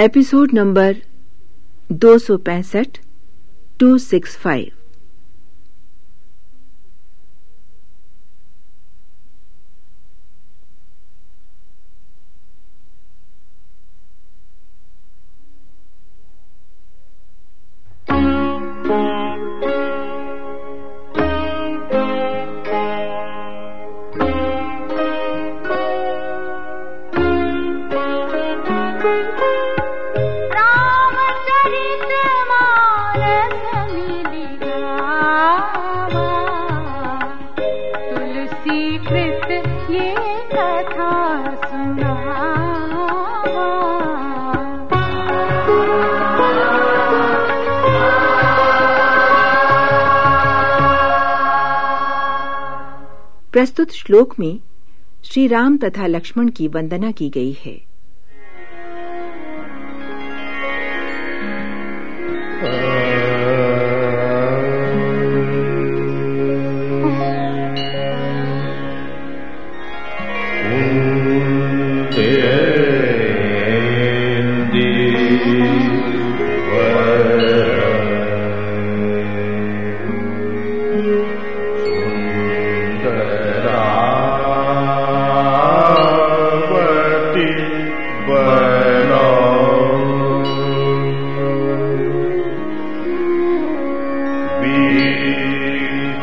Episode number दो सौ पैंसठ टू सिक्स फाइव प्रस्तुत श्लोक में श्री राम तथा लक्ष्मण की वंदना की गई है।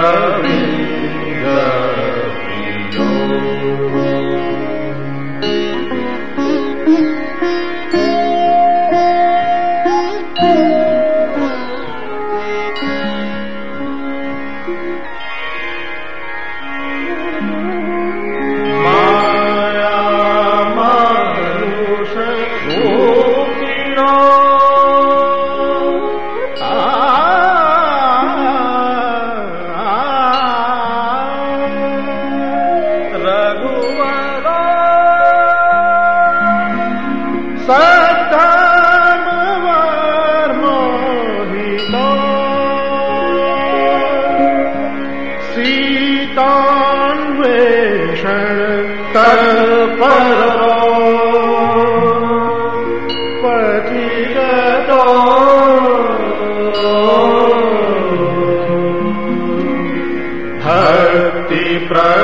love प्रा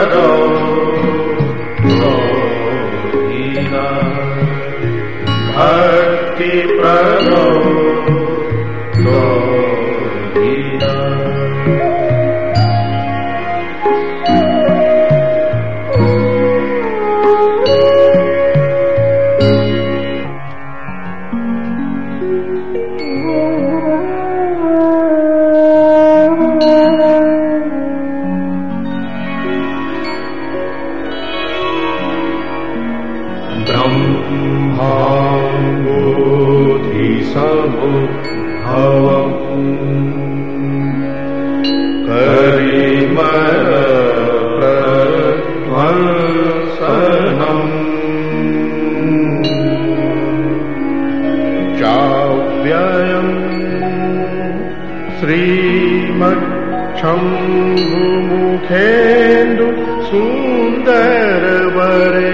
श्रीमच्छम्भुमुखेन्दु सुन्दरवरे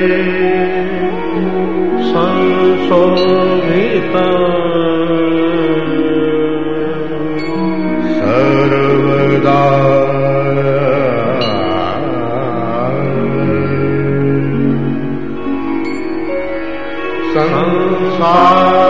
संशोभिता। सर्वदा संसाराय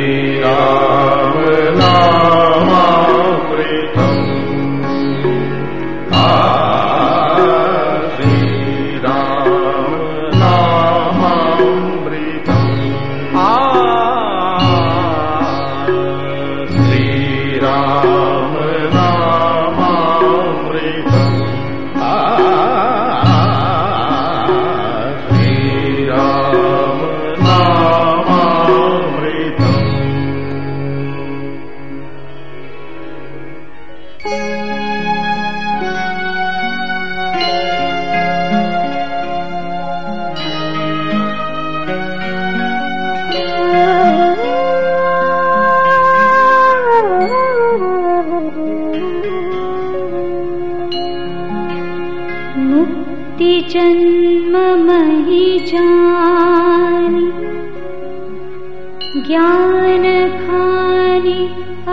ज्ञानखानि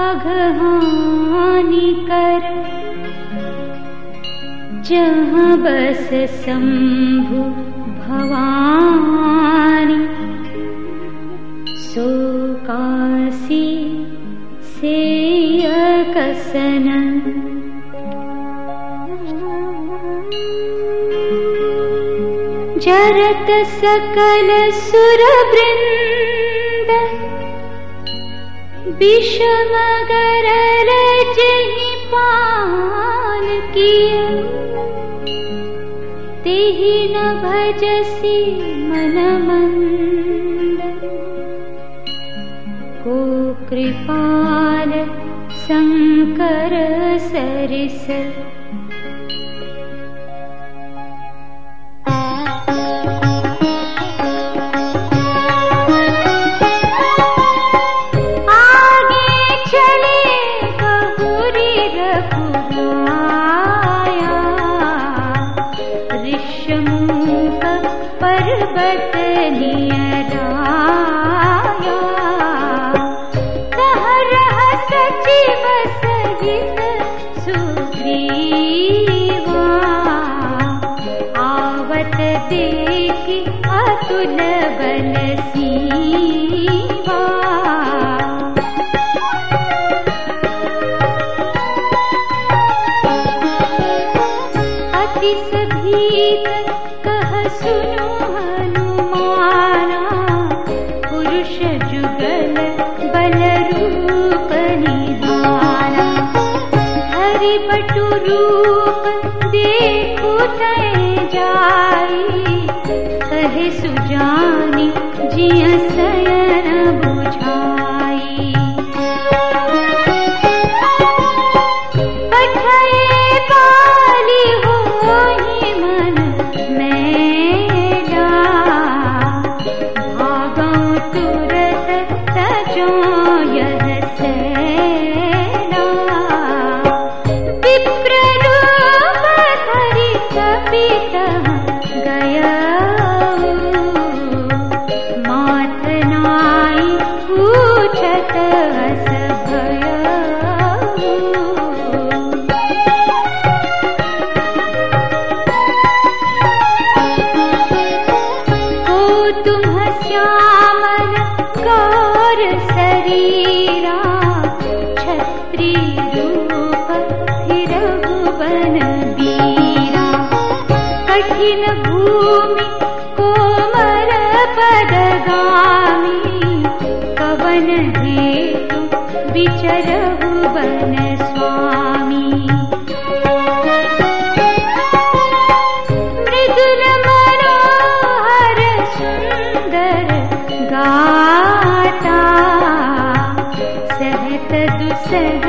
अघहानि कर। जहाँ बस शम्भु भवानी सो काशी से अकसन जरत सकल सुरवृन्द विषम गरल जहि पाल किय। तेहि न भजसि मन मंद को कृपाल शङ्कर सरिस ಕೈಯ रूप देखु तय जाई। कहे सुजानी जिय सयन बुझाई। पठये पाली होई मन तजो यह सेना सुन्दर गाता सहत दुसह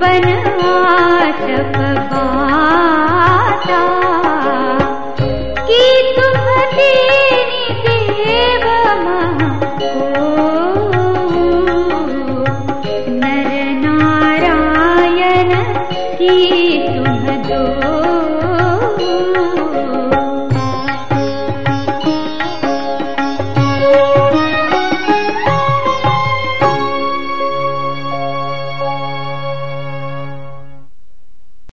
बनाटप बाता